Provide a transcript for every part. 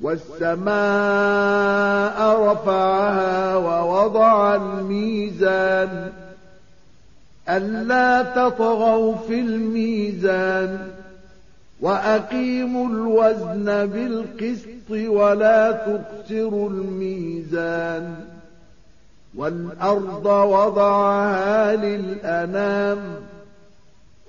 والسماء رفعها ووضع الميزان ألا تطغوا في الميزان وأقيموا الوزن بالقسط ولا تخسروا الميزان والأرض وضعها للأنام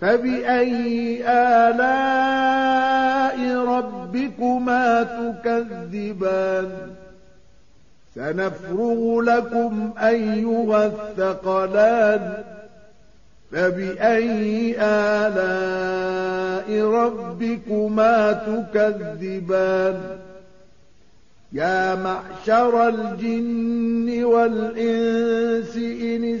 فبأي آلاء ربكما تكذبان؟ سنفرغ لكم أيها الثقلان. فبأي آلاء ربكما تكذبان؟ يا معشر الجن والإنس إن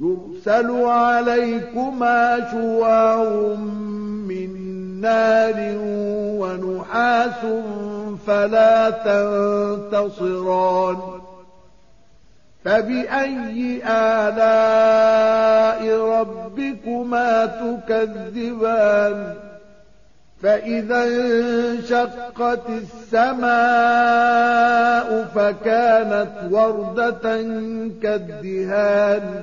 يرسل عليكما شواع من نار ونحاس فلا تنتصران. فبأي آلاء ربكما تكذبان؟ فإذا انشقت السماء فكانت وردة كالدهان.